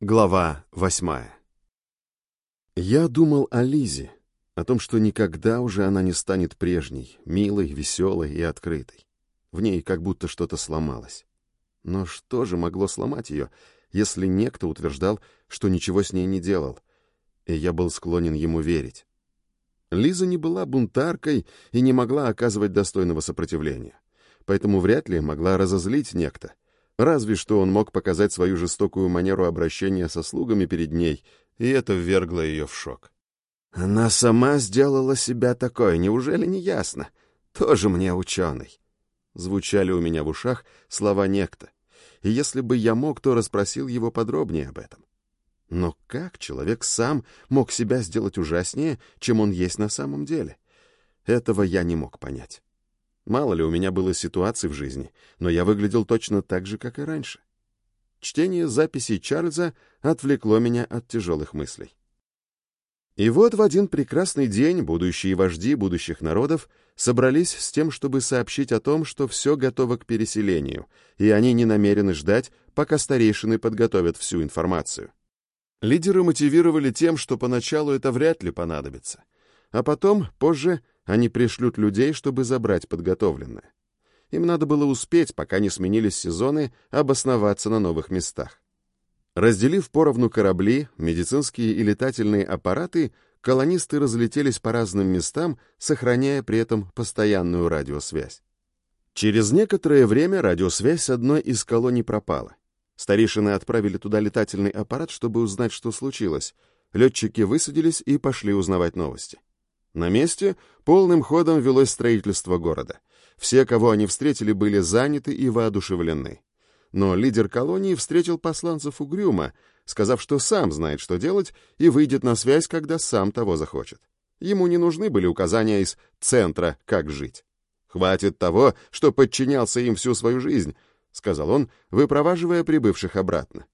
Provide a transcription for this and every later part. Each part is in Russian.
Глава восьмая Я думал о Лизе, о том, что никогда уже она не станет прежней, милой, веселой и открытой. В ней как будто что-то сломалось. Но что же могло сломать ее, если некто утверждал, что ничего с ней не делал? И я был склонен ему верить. Лиза не была бунтаркой и не могла оказывать достойного сопротивления, поэтому вряд ли могла разозлить некто — Разве что он мог показать свою жестокую манеру обращения со слугами перед ней, и это ввергло ее в шок. «Она сама сделала себя такой, неужели не ясно? Тоже мне ученый». Звучали у меня в ушах слова некто, и если бы я мог, то расспросил его подробнее об этом. Но как человек сам мог себя сделать ужаснее, чем он есть на самом деле? Этого я не мог понять. Мало ли у меня было ситуаций в жизни, но я выглядел точно так же, как и раньше. Чтение записей Чарльза отвлекло меня от тяжелых мыслей. И вот в один прекрасный день будущие вожди будущих народов собрались с тем, чтобы сообщить о том, что все готово к переселению, и они не намерены ждать, пока старейшины подготовят всю информацию. Лидеры мотивировали тем, что поначалу это вряд ли понадобится, а потом, позже, они пришлют людей, чтобы забрать подготовленное. Им надо было успеть, пока не сменились сезоны, обосноваться на новых местах. Разделив поровну корабли, медицинские и летательные аппараты, колонисты разлетелись по разным местам, сохраняя при этом постоянную радиосвязь. Через некоторое время радиосвязь одной из колоний пропала. Старейшины отправили туда летательный аппарат, чтобы узнать, что случилось. Летчики высадились и пошли узнавать новости. На месте полным ходом велось строительство города. Все, кого они встретили, были заняты и воодушевлены. Но лидер колонии встретил посланцев угрюмо, сказав, что сам знает, что делать, и выйдет на связь, когда сам того захочет. Ему не нужны были указания из центра, как жить. «Хватит того, что подчинялся им всю свою жизнь», — сказал он, выпроваживая прибывших обратно.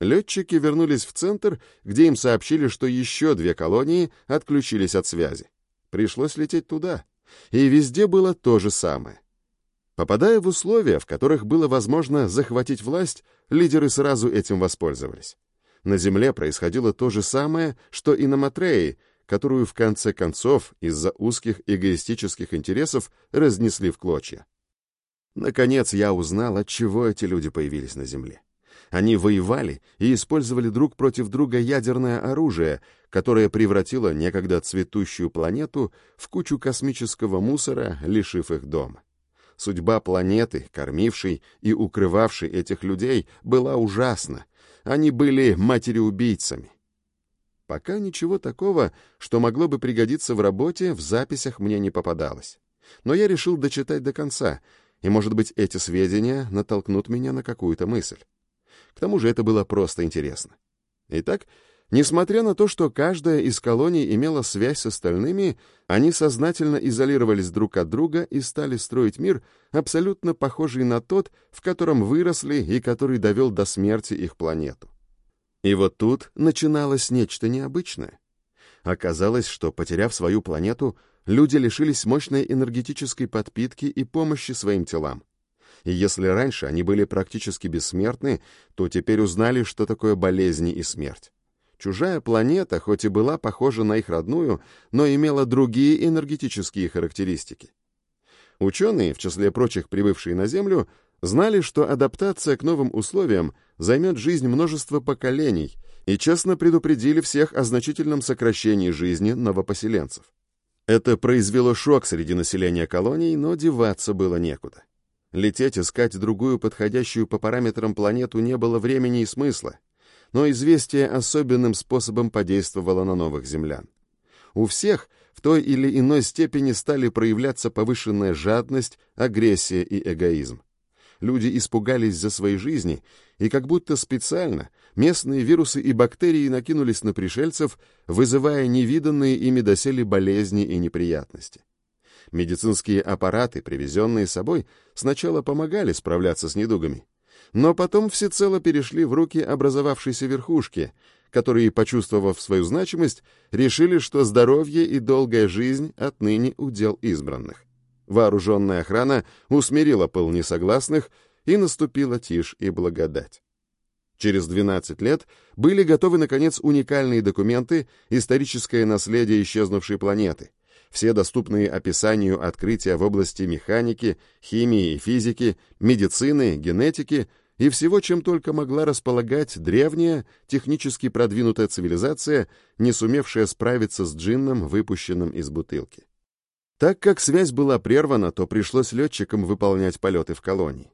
Летчики вернулись в центр, где им сообщили, что еще две колонии отключились от связи. Пришлось лететь туда. И везде было то же самое. Попадая в условия, в которых было возможно захватить власть, лидеры сразу этим воспользовались. На Земле происходило то же самое, что и на Матрее, которую в конце концов из-за узких эгоистических интересов разнесли в клочья. Наконец я узнал, от чего эти люди появились на Земле. Они воевали и использовали друг против друга ядерное оружие, которое превратило некогда цветущую планету в кучу космического мусора, лишив их дома. Судьба планеты, кормившей и укрывавшей этих людей, была ужасна. Они были матери-убийцами. Пока ничего такого, что могло бы пригодиться в работе, в записях мне не попадалось. Но я решил дочитать до конца, и, может быть, эти сведения натолкнут меня на какую-то мысль. К тому же это было просто интересно. Итак, несмотря на то, что каждая из колоний имела связь с остальными, они сознательно изолировались друг от друга и стали строить мир, абсолютно похожий на тот, в котором выросли и который довел до смерти их планету. И вот тут начиналось нечто необычное. Оказалось, что, потеряв свою планету, люди лишились мощной энергетической подпитки и помощи своим телам. И если раньше они были практически бессмертны, то теперь узнали, что такое болезни и смерть. Чужая планета, хоть и была похожа на их родную, но имела другие энергетические характеристики. Ученые, в числе прочих прибывшие на Землю, знали, что адаптация к новым условиям займет жизнь множества поколений и честно предупредили всех о значительном сокращении жизни новопоселенцев. Это произвело шок среди населения колоний, но деваться было некуда. Лететь, искать другую подходящую по параметрам планету не было времени и смысла, но известие особенным способом подействовало на новых землян. У всех в той или иной степени стали проявляться повышенная жадность, агрессия и эгоизм. Люди испугались за свои жизни, и как будто специально местные вирусы и бактерии накинулись на пришельцев, вызывая невиданные ими доселе болезни и неприятности. Медицинские аппараты, привезенные с собой, сначала помогали справляться с недугами, но потом всецело перешли в руки образовавшейся верхушки, которые, почувствовав свою значимость, решили, что здоровье и долгая жизнь отныне удел избранных. Вооруженная охрана усмирила пыл несогласных, и наступила тишь и благодать. Через 12 лет были готовы, наконец, уникальные документы «Историческое наследие исчезнувшей планеты», все доступные описанию открытия в области механики, химии и физики, медицины, генетики и всего, чем только могла располагать древняя, технически продвинутая цивилизация, не сумевшая справиться с джинном, выпущенным из бутылки. Так как связь была прервана, то пришлось летчикам выполнять полеты в колонии.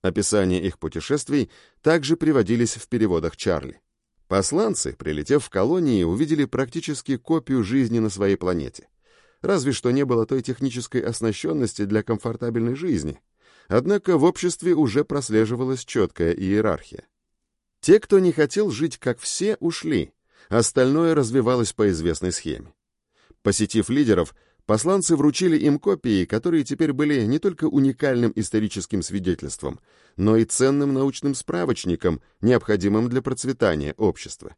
Описания их путешествий также приводились в переводах Чарли. Посланцы, прилетев в колонии, увидели практически копию жизни на своей планете. Разве что не было той технической оснащенности для комфортабельной жизни. Однако в обществе уже прослеживалась четкая иерархия. Те, кто не хотел жить как все, ушли. Остальное развивалось по известной схеме. Посетив лидеров, Посланцы вручили им копии, которые теперь были не только уникальным историческим свидетельством, но и ценным научным справочником, необходимым для процветания общества.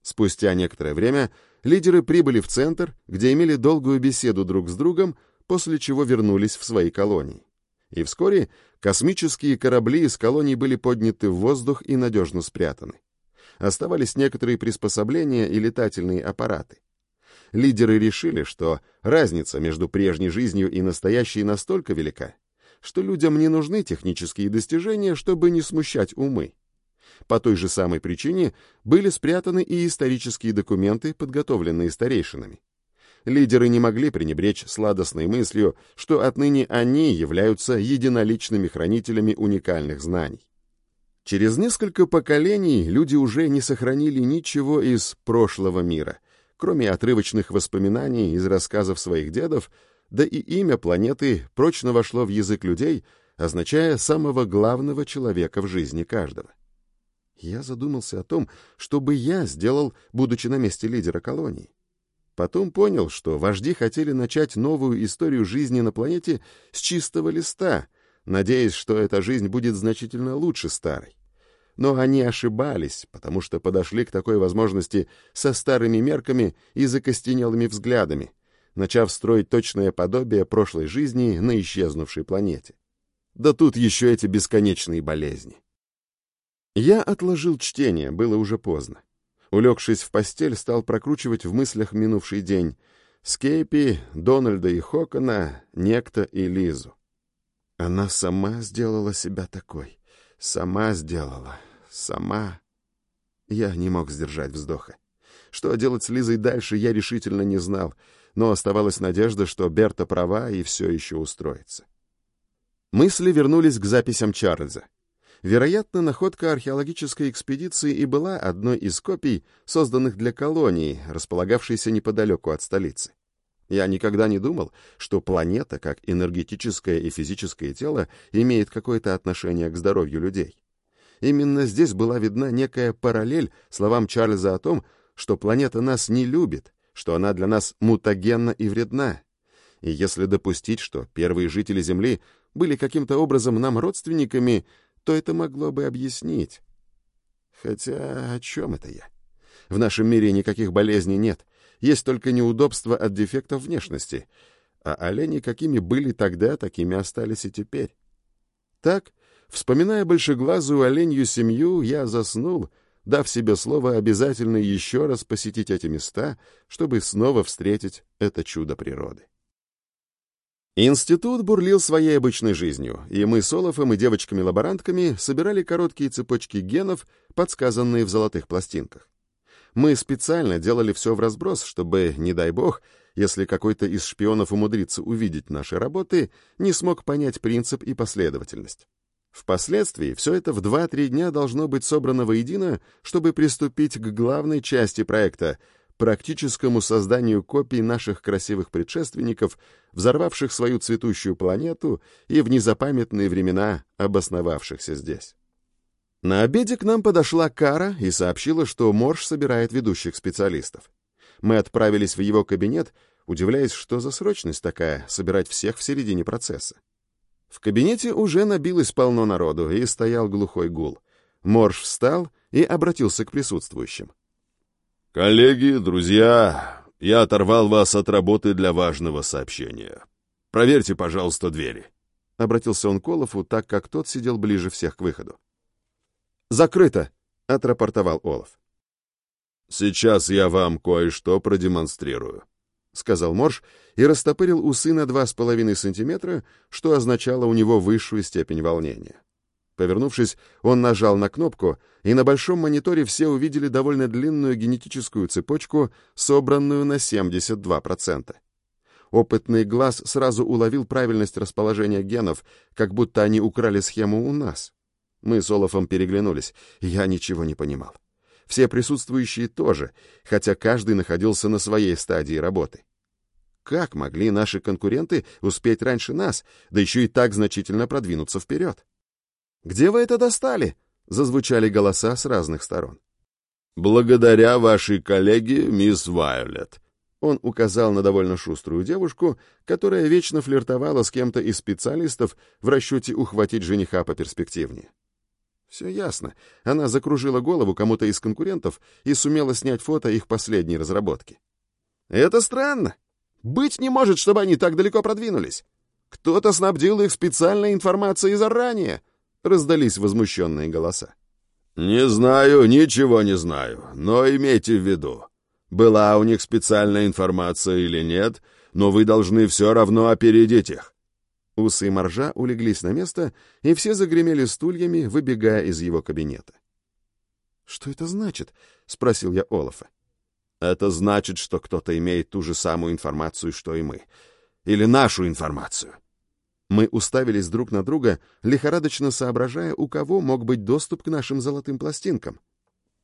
Спустя некоторое время лидеры прибыли в центр, где имели долгую беседу друг с другом, после чего вернулись в свои колонии. И вскоре космические корабли из колоний были подняты в воздух и надежно спрятаны. Оставались некоторые приспособления и летательные аппараты лидеры решили, что разница между прежней жизнью и настоящей настолько велика, что людям не нужны технические достижения, чтобы не смущать умы. По той же самой причине были спрятаны и исторические документы, подготовленные старейшинами. Лидеры не могли пренебречь сладостной мыслью, что отныне они являются единоличными хранителями уникальных знаний. Через несколько поколений люди уже не сохранили ничего из прошлого мира — кроме отрывочных воспоминаний из рассказов своих дедов, да и имя планеты прочно вошло в язык людей, означая самого главного человека в жизни каждого. Я задумался о том, что бы я сделал, будучи на месте лидера колонии. Потом понял, что вожди хотели начать новую историю жизни на планете с чистого листа, надеясь, что эта жизнь будет значительно лучше старой. Но они ошибались, потому что подошли к такой возможности со старыми мерками и закостенелыми взглядами, начав строить точное подобие прошлой жизни на исчезнувшей планете. Да тут еще эти бесконечные болезни. Я отложил чтение, было уже поздно. Улегшись в постель, стал прокручивать в мыслях минувший день. Скейпи, Дональда и Хокона, Некто и Лизу. Она сама сделала себя такой. Сама сделала. Сама. Я не мог сдержать вздоха. Что делать с Лизой дальше, я решительно не знал, но оставалась надежда, что Берта права и все еще устроится. Мысли вернулись к записям Чарльза. Вероятно, находка археологической экспедиции и была одной из копий, созданных для колонии, располагавшейся неподалеку от столицы. Я никогда не думал, что планета, как энергетическое и физическое тело, имеет какое-то отношение к здоровью людей. Именно здесь была видна некая параллель словам Чарльза о том, что планета нас не любит, что она для нас мутагенна и вредна. И если допустить, что первые жители Земли были каким-то образом нам родственниками, то это могло бы объяснить. Хотя о чем это я? В нашем мире никаких болезней нет, есть только неудобства от дефектов внешности, а олени какими были тогда, такими остались и теперь. Так, вспоминая большеглазую оленью семью, я заснул, дав себе слово обязательно еще раз посетить эти места, чтобы снова встретить это чудо природы. Институт бурлил своей обычной жизнью, и мы с Олафом и девочками-лаборантками собирали короткие цепочки генов, подсказанные в золотых пластинках. Мы специально делали все в разброс, чтобы, не дай бог, если какой-то из шпионов умудрится увидеть наши работы, не смог понять принцип и последовательность. Впоследствии все это в 2-3 дня должно быть собрано воедино, чтобы приступить к главной части проекта — практическому созданию копий наших красивых предшественников, взорвавших свою цветущую планету и в незапамятные времена обосновавшихся здесь. На обеде к нам подошла Кара и сообщила, что Морж собирает ведущих специалистов. Мы отправились в его кабинет, удивляясь, что за срочность такая — собирать всех в середине процесса. В кабинете уже набилось полно народу, и стоял глухой гул. Морж встал и обратился к присутствующим. «Коллеги, друзья, я оторвал вас от работы для важного сообщения. Проверьте, пожалуйста, двери». Обратился он к Олафу, так как тот сидел ближе всех к выходу. «Закрыто!» — отрапортовал Олаф. «Сейчас я вам кое-что продемонстрирую», — сказал Морж и растопырил усы на два с половиной сантиметра, что означало у него высшую степень волнения. Повернувшись, он нажал на кнопку, и на большом мониторе все увидели довольно длинную генетическую цепочку, собранную на 72%. Опытный глаз сразу уловил правильность расположения генов, как будто они украли схему у нас. Мы с Олафом переглянулись, я ничего не понимал. Все присутствующие тоже, хотя каждый находился на своей стадии работы. Как могли наши конкуренты успеть раньше нас, да еще и так значительно продвинуться вперед? «Где вы это достали?» — зазвучали голоса с разных сторон. «Благодаря вашей коллеге, мисс Вайолет». Он указал на довольно шуструю девушку, которая вечно флиртовала с кем-то из специалистов в расчете ухватить жениха по перспективнее. Все ясно. Она закружила голову кому-то из конкурентов и сумела снять фото их последней разработки. Это странно. Быть не может, чтобы они так далеко продвинулись. Кто-то снабдил их специальной информацией заранее — раздались возмущенные голоса. «Не знаю, ничего не знаю, но имейте в виду, была у них специальная информация или нет, но вы должны все равно опередить их». Усы моржа улеглись на место, и все загремели стульями, выбегая из его кабинета. «Что это значит?» — спросил я Олафа. «Это значит, что кто-то имеет ту же самую информацию, что и мы. Или нашу информацию. Мы уставились друг на друга, лихорадочно соображая, у кого мог быть доступ к нашим золотым пластинкам.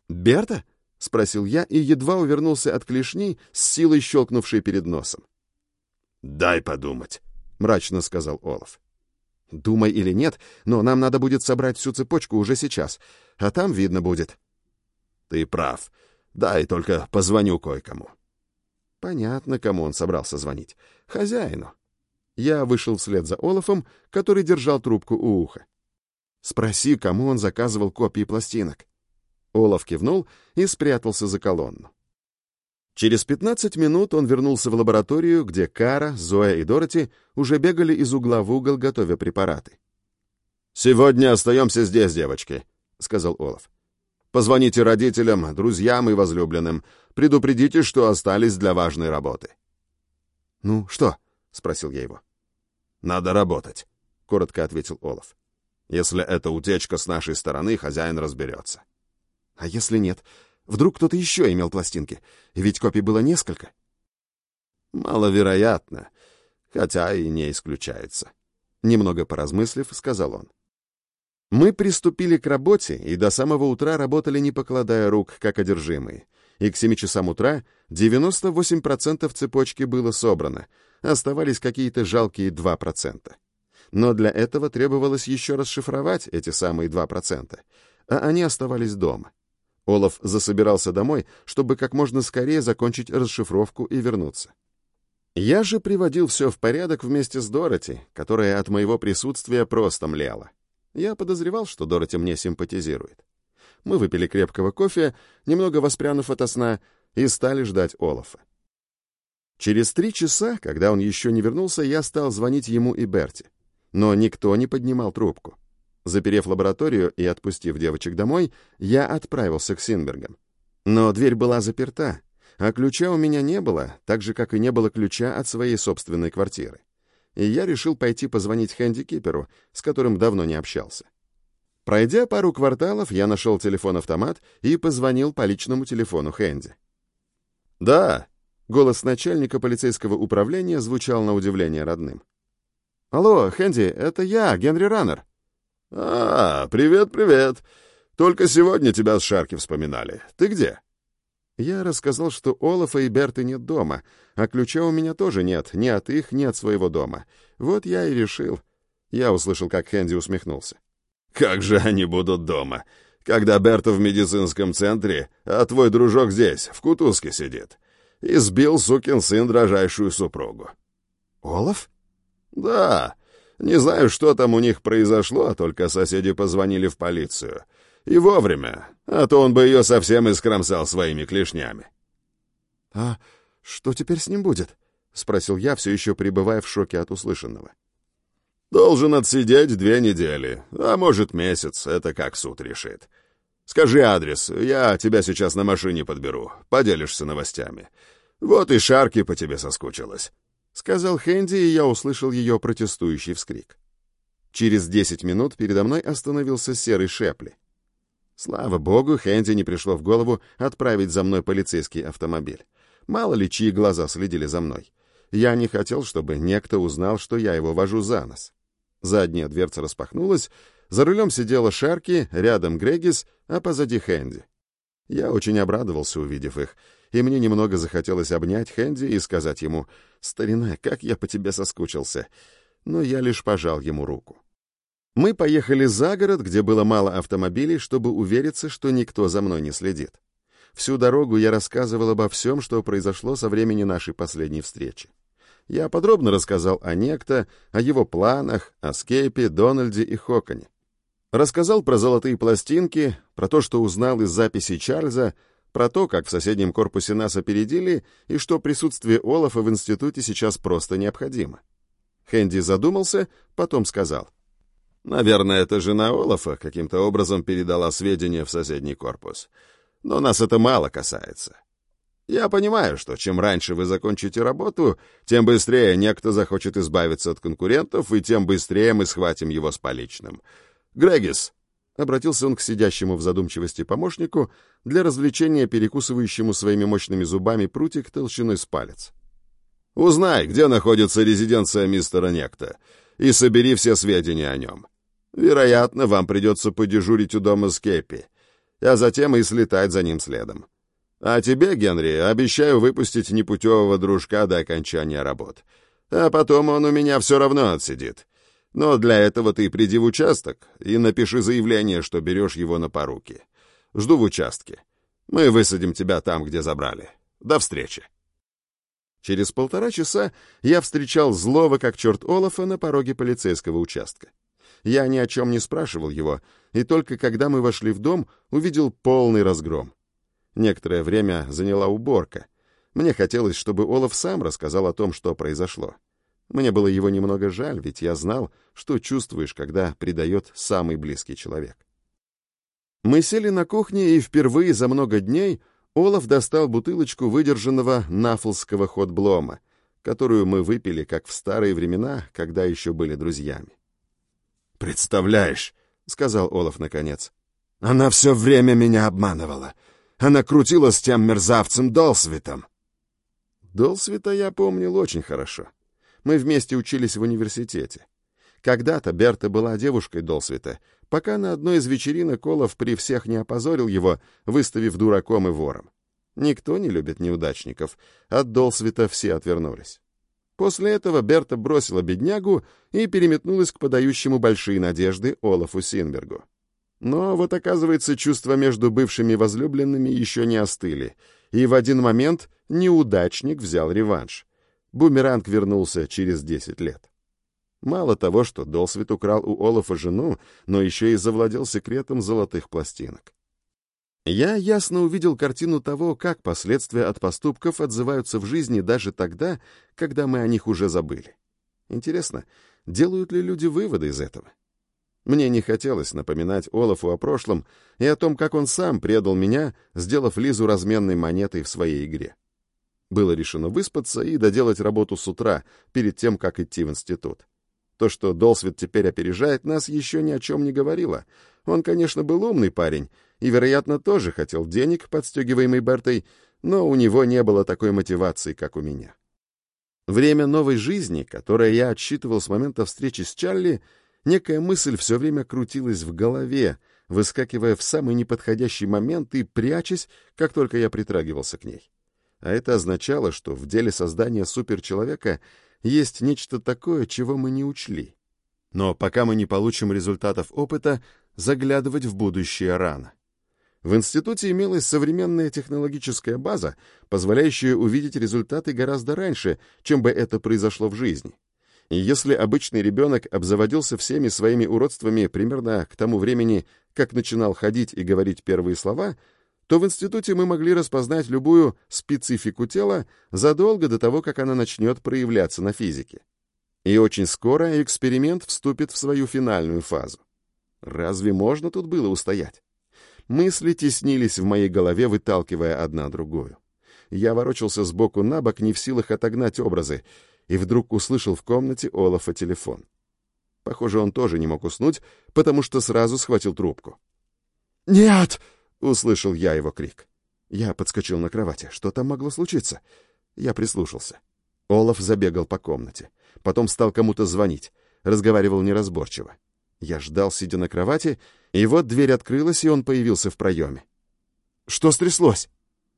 «Берта?» — спросил я и едва увернулся от клешни, с силой щелкнувшей перед носом. «Дай подумать», — мрачно сказал Олаф. «Думай или нет, но нам надо будет собрать всю цепочку уже сейчас, а там видно будет». «Ты прав. Дай только позвоню кое-кому». Понятно, кому он собрался звонить. Хозяину. Я вышел вслед за Олафом, который держал трубку у уха. «Спроси, кому он заказывал копии пластинок». Олаф кивнул и спрятался за колонну. Через 15 минут он вернулся в лабораторию, где Кара, Зоя и Дороти уже бегали из угла в угол, готовя препараты. «Сегодня остаемся здесь, девочки», — сказал Олаф. «Позвоните родителям, друзьям и возлюбленным. Предупредите, что остались для важной работы». «Ну, что?» — спросил я его. «Надо работать», — коротко ответил Олаф. «Если это утечка с нашей стороны, хозяин разберется». «А если нет? Вдруг кто-то еще имел пластинки? Ведь копий было несколько». «Маловероятно, хотя и не исключается», — немного поразмыслив, сказал он. Мы приступили к работе и до самого утра работали, не покладая рук, как одержимые. И к семи часам утра 98% цепочки было собрано, оставались какие-то жалкие 2%. Но для этого требовалось еще расшифровать эти самые 2%, а они оставались дома. Олаф засобирался домой, чтобы как можно скорее закончить расшифровку и вернуться. Я же приводил все в порядок вместе с Дороти, которая от моего присутствия просто млела. Я подозревал, что Дороти мне симпатизирует. Мы выпили крепкого кофе, немного воспрянув ото сна, и стали ждать Олафа. Через три часа, когда он еще не вернулся, я стал звонить ему и Берти. Но никто не поднимал трубку. Заперев лабораторию и отпустив девочек домой, я отправился к Синбергам. Но дверь была заперта, а ключа у меня не было, так же, как и не было ключа от своей собственной квартиры. И я решил пойти позвонить Хэнди Киперу, с которым давно не общался. Пройдя пару кварталов, я нашел телефон-автомат и позвонил по личному телефону Хэнди. «Да», Голос начальника полицейского управления звучал на удивление родным. «Алло, Хэнди, это я, Генри Раннер». «А, привет-привет. Только сегодня тебя с Шарки вспоминали. Ты где?» Я рассказал, что Олафа и Берты нет дома, а ключа у меня тоже нет, ни от их, ни от своего дома. Вот я и решил. Я услышал, как Хэнди усмехнулся. «Как же они будут дома, когда Берта в медицинском центре, а твой дружок здесь, в кутузке сидит?» избил сукин сын дрожайшую супругу. Олаф? Да. Не знаю, что там у них произошло, только соседи позвонили в полицию. И вовремя, а то он бы ее совсем искромсал своими клешнями. — А что теперь с ним будет? — спросил я, все еще пребывая в шоке от услышанного. — Должен отсидеть две недели, а может месяц, это как суд решит. Скажи адрес, я тебя сейчас на машине подберу, поделишься новостями. Вот и Шарки по тебе соскучилась», — сказал Хэнди, и я услышал ее протестующий вскрик. Через десять минут передо мной остановился серый Шепли. Слава богу, Хэнди не пришло в голову отправить за мной полицейский автомобиль. Мало ли, чьи глаза следили за мной. Я не хотел, чтобы некто узнал, что я его вожу за нос. Задняя дверца распахнулась, за рулем сидела Шарки, рядом Грегис, а позади Хэнди. Я очень обрадовался, увидев их, и мне немного захотелось обнять Хэнди и сказать ему «Старина, как я по тебе соскучился!» Но я лишь пожал ему руку. Мы поехали за город, где было мало автомобилей, чтобы увериться, что никто за мной не следит. Всю дорогу я рассказывал обо всем, что произошло со времени нашей последней встречи. Я подробно рассказал о Некто, о его планах, о Скейпе, Дональде и Хоконе. Рассказал про золотые пластинки, про то, что узнал из записей Чарльза, про то, как в соседнем корпусе нас опередили и что присутствие Олафа в институте сейчас просто необходимо. Хэнди задумался, потом сказал. «Наверное, эта жена Олафа каким-то образом передала сведения в соседний корпус. Но нас это мало касается. Я понимаю, что чем раньше вы закончите работу, тем быстрее некто захочет избавиться от конкурентов, и тем быстрее мы схватим его с поличным». «Грегис!» — обратился он к сидящему в задумчивости помощнику для развлечения перекусывающему своими мощными зубами прутик толщиной с палец. «Узнай, где находится резиденция мистера Некта, и собери все сведения о нем. Вероятно, вам придется подежурить у дома Скеппи, а затем и слетать за ним следом. А тебе, Генри, обещаю выпустить непутевого дружка до окончания работ. А потом он у меня все равно отсидит. Но для этого ты приди в участок и напиши заявление, что берешь его на поруки. Жду в участке. Мы высадим тебя там, где забрали. До встречи. Через полтора часа я встречал злого, как черт Олафа, на пороге полицейского участка. Я ни о чем не спрашивал его, и только когда мы вошли в дом, увидел полный разгром. Некоторое время заняла уборка. Мне хотелось, чтобы Олаф сам рассказал о том, что произошло. Мне было его немного жаль, ведь я знал, что чувствуешь, когда предает самый близкий человек. Мы сели на кухне, и впервые за много дней Олаф достал бутылочку выдержанного нафлского ходблома, которую мы выпили, как в старые времена, когда еще были друзьями. «Представляешь», — сказал Олаф наконец, — «она все время меня обманывала. Она крутила с тем мерзавцем Долсвитом». Долсвита я помнил очень хорошо. Мы вместе учились в университете. Когда-то Берта была девушкой Долсвита, пока на одной из вечеринок Олаф при всех не опозорил его, выставив дураком и вором. Никто не любит неудачников, от Долсвита все отвернулись. После этого Берта бросила беднягу и переметнулась к подающему большие надежды Олафу Синбергу. Но вот оказывается, чувства между бывшими возлюбленными еще не остыли, и в один момент неудачник взял реванш. Бумеранг вернулся через 10 лет. Мало того, что Долсвит украл у Олафа жену, но еще и завладел секретом золотых пластинок. Я ясно увидел картину того, как последствия от поступков отзываются в жизни даже тогда, когда мы о них уже забыли. Интересно, делают ли люди выводы из этого? Мне не хотелось напоминать Олафу о прошлом и о том, как он сам предал меня, сделав Лизу разменной монетой в своей игре. Было решено выспаться и доделать работу с утра, перед тем, как идти в институт. То, что Долсвит теперь опережает нас, еще ни о чем не говорило. Он, конечно, был умный парень и, вероятно, тоже хотел денег, подстегиваемый Бертой, но у него не было такой мотивации, как у меня. Время новой жизни, которое я отсчитывал с момента встречи с Чарли, некая мысль все время крутилась в голове, выскакивая в самый неподходящий момент и прячась, как только я притрагивался к ней а это означало, что в деле создания суперчеловека есть нечто такое, чего мы не учли. Но пока мы не получим результатов опыта, заглядывать в будущее рано. В институте имелась современная технологическая база, позволяющая увидеть результаты гораздо раньше, чем бы это произошло в жизни. И если обычный ребенок обзаводился всеми своими уродствами примерно к тому времени, как начинал ходить и говорить первые слова — то в институте мы могли распознать любую специфику тела задолго до того, как она начнет проявляться на физике. И очень скоро эксперимент вступит в свою финальную фазу. Разве можно тут было устоять? Мысли теснились в моей голове, выталкивая одна другую. Я ворочался сбоку на бок, не в силах отогнать образы, и вдруг услышал в комнате Олафа телефон. Похоже, он тоже не мог уснуть, потому что сразу схватил трубку. «Нет!» — услышал я его крик. Я подскочил на кровати. Что там могло случиться? Я прислушался. Олаф забегал по комнате. Потом стал кому-то звонить. Разговаривал неразборчиво. Я ждал, сидя на кровати, и вот дверь открылась, и он появился в проеме. «Что стряслось?»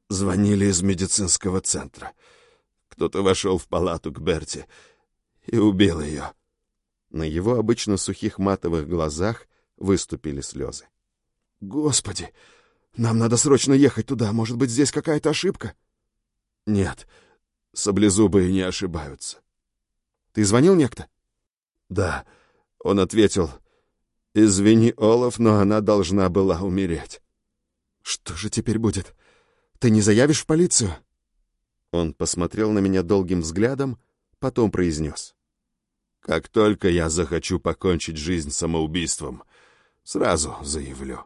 Звонили из медицинского центра. Кто-то вошел в палату к Берти и убил ее. На его обычно сухих матовых глазах выступили слезы. «Господи! Нам надо срочно ехать туда. Может быть, здесь какая-то ошибка?» «Нет, саблезубые не ошибаются». «Ты звонил некто?» «Да». Он ответил, «Извини, Олаф, но она должна была умереть». «Что же теперь будет? Ты не заявишь в полицию?» Он посмотрел на меня долгим взглядом, потом произнес. «Как только я захочу покончить жизнь самоубийством, сразу заявлю».